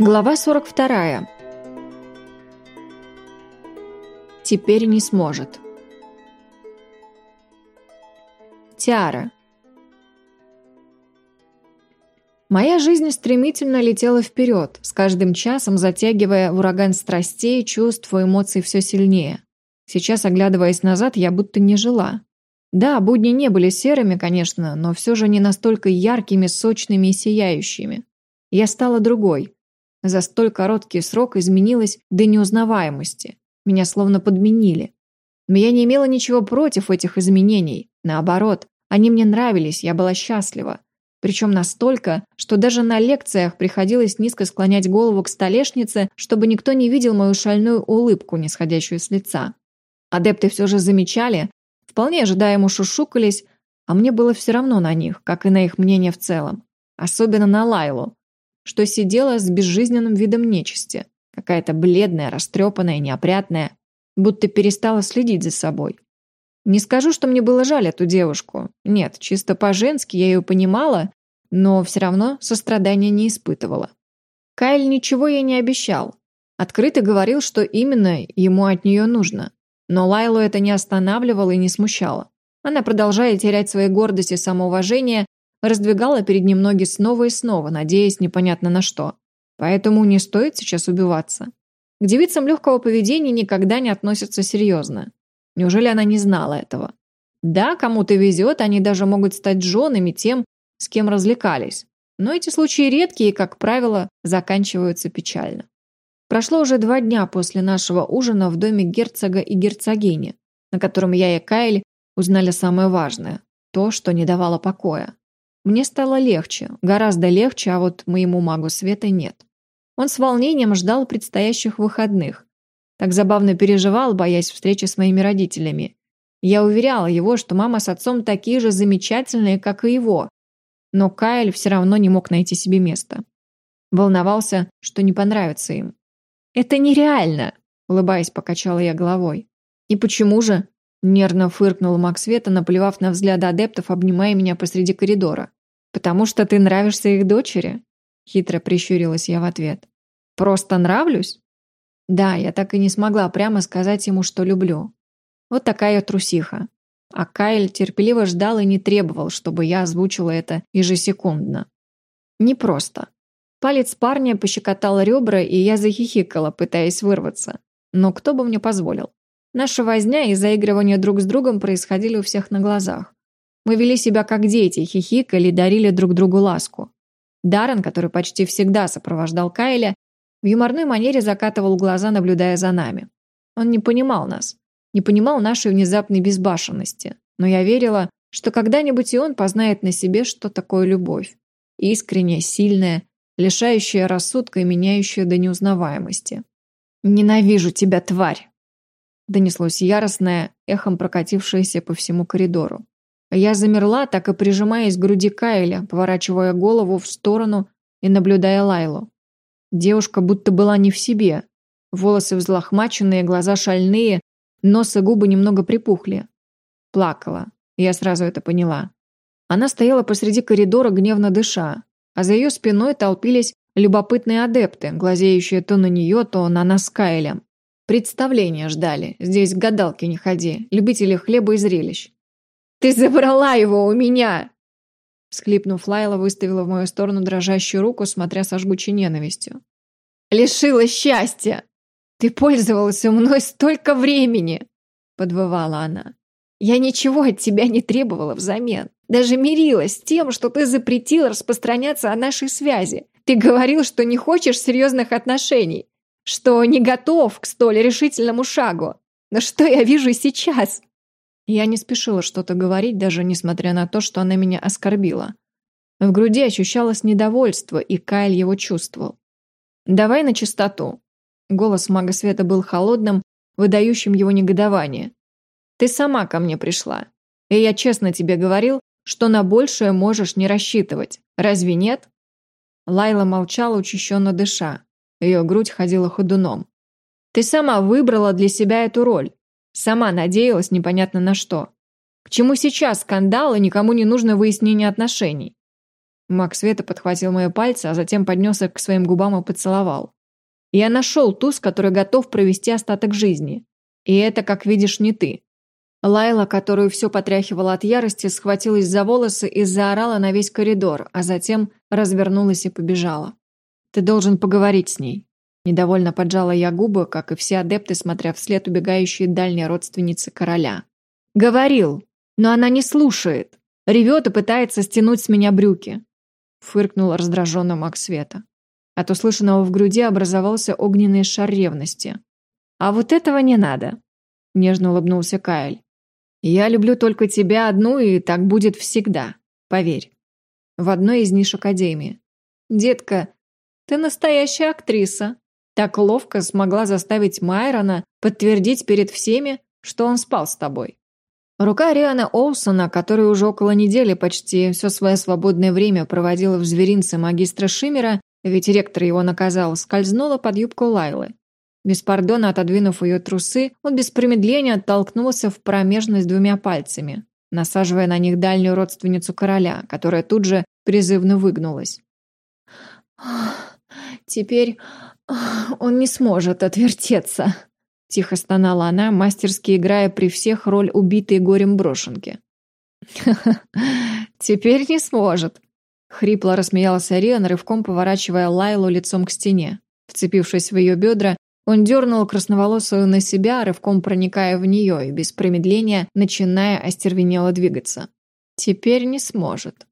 Глава 42. Теперь не сможет. Тиара. Моя жизнь стремительно летела вперед, с каждым часом затягивая ураган страстей, чувств эмоций все сильнее. Сейчас, оглядываясь назад, я будто не жила. Да, будни не были серыми, конечно, но все же не настолько яркими, сочными и сияющими. Я стала другой – за столь короткий срок изменилась до неузнаваемости. Меня словно подменили. Но я не имела ничего против этих изменений. Наоборот, они мне нравились, я была счастлива. Причем настолько, что даже на лекциях приходилось низко склонять голову к столешнице, чтобы никто не видел мою шальную улыбку, не сходящую с лица. Адепты все же замечали, вполне ожидаемо шушукались, а мне было все равно на них, как и на их мнение в целом. Особенно на Лайлу, что сидела с безжизненным видом нечисти, какая-то бледная, растрепанная, неопрятная, будто перестала следить за собой. Не скажу, что мне было жаль эту девушку. Нет, чисто по-женски я ее понимала, но все равно сострадания не испытывала. Кайл ничего ей не обещал. Открыто говорил, что именно ему от нее нужно. Но Лайлу это не останавливало и не смущало. Она, продолжая терять свои гордость и самоуважение, раздвигала перед ним ноги снова и снова, надеясь непонятно на что. Поэтому не стоит сейчас убиваться. К девицам легкого поведения никогда не относятся серьезно. Неужели она не знала этого? Да, кому-то везет, они даже могут стать женами тем, с кем развлекались. Но эти случаи редкие и, как правило, заканчиваются печально. Прошло уже два дня после нашего ужина в доме герцога и герцогини, на котором я и Кайль узнали самое важное – то, что не давало покоя. Мне стало легче, гораздо легче, а вот моему магу света нет. Он с волнением ждал предстоящих выходных. Так забавно переживал, боясь встречи с моими родителями. Я уверяла его, что мама с отцом такие же замечательные, как и его. Но Кайл все равно не мог найти себе места. Волновался, что не понравится им. «Это нереально!» – улыбаясь, покачала я головой. «И почему же?» – нервно фыркнул маг света, наплевав на взгляды адептов, обнимая меня посреди коридора. «Потому что ты нравишься их дочери?» Хитро прищурилась я в ответ. «Просто нравлюсь?» Да, я так и не смогла прямо сказать ему, что люблю. Вот такая трусиха. А Кайл терпеливо ждал и не требовал, чтобы я озвучила это ежесекундно. Непросто. Палец парня пощекотал ребра, и я захихикала, пытаясь вырваться. Но кто бы мне позволил? Наша возня и заигрывание друг с другом происходили у всех на глазах. Мы вели себя как дети, хихикали, дарили друг другу ласку. Даррен, который почти всегда сопровождал Кайля, в юморной манере закатывал глаза, наблюдая за нами. Он не понимал нас, не понимал нашей внезапной безбашенности, но я верила, что когда-нибудь и он познает на себе, что такое любовь. Искренняя, сильная, лишающая рассудка и меняющая до неузнаваемости. «Ненавижу тебя, тварь!» Донеслось яростное, эхом прокатившееся по всему коридору. Я замерла, так и прижимаясь к груди Кайля, поворачивая голову в сторону и наблюдая Лайлу. Девушка будто была не в себе. Волосы взлохмаченные, глаза шальные, нос и губы немного припухли. Плакала. Я сразу это поняла. Она стояла посреди коридора, гневно дыша, а за ее спиной толпились любопытные адепты, глазеющие то на нее, то на нас с Кайлем. Представления ждали. Здесь к гадалке не ходи. Любители хлеба и зрелищ. «Ты забрала его у меня!» Всхлипнув, Лайла выставила в мою сторону дрожащую руку, смотря со жгучей ненавистью. «Лишила счастья! Ты пользовался мной столько времени!» Подвывала она. «Я ничего от тебя не требовала взамен. Даже мирилась с тем, что ты запретил распространяться о нашей связи. Ты говорил, что не хочешь серьезных отношений, что не готов к столь решительному шагу. Но что я вижу сейчас?» Я не спешила что-то говорить, даже несмотря на то, что она меня оскорбила. В груди ощущалось недовольство, и Кайл его чувствовал. «Давай на чистоту». Голос мага света был холодным, выдающим его негодование. «Ты сама ко мне пришла. И я честно тебе говорил, что на большее можешь не рассчитывать. Разве нет?» Лайла молчала, учащенно дыша. Ее грудь ходила ходуном. «Ты сама выбрала для себя эту роль. Сама надеялась непонятно на что. К чему сейчас скандал и никому не нужно выяснение отношений? Маг Света подхватил мои пальцы, а затем поднес их к своим губам и поцеловал. «Я нашел ту, с которой готов провести остаток жизни. И это, как видишь, не ты». Лайла, которую все потряхивала от ярости, схватилась за волосы и заорала на весь коридор, а затем развернулась и побежала. «Ты должен поговорить с ней». Недовольно поджала я губы, как и все адепты, смотря вслед убегающей дальней родственницы короля. «Говорил, но она не слушает. Ревет и пытается стянуть с меня брюки фыркнул раздраженно маг света. От услышанного в груди образовался огненный шар ревности. «А вот этого не надо», — нежно улыбнулся Каэль. «Я люблю только тебя одну, и так будет всегда, поверь». В одной из ниш Академии. «Детка, ты настоящая актриса. Так ловко смогла заставить Майрона подтвердить перед всеми, что он спал с тобой». Рука Риана Олсона, который уже около недели почти все свое свободное время проводила в зверинце магистра Шимера, ведь ректор его наказал, скользнула под юбку Лайлы. Без пардона отодвинув ее трусы, он без промедления оттолкнулся в промежность двумя пальцами, насаживая на них дальнюю родственницу короля, которая тут же призывно выгнулась. «Теперь он не сможет отвертеться», Тихо стонала она, мастерски играя при всех роль убитой горем брошенки. теперь не сможет!» Хрипло рассмеялся Риан, рывком поворачивая Лайлу лицом к стене. Вцепившись в ее бедра, он дернул красноволосую на себя, рывком проникая в нее и без промедления начиная остервенело двигаться. «Теперь не сможет».